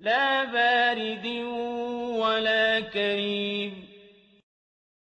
لَّا بَارِدٍ وَلَا كَرِيمٍ.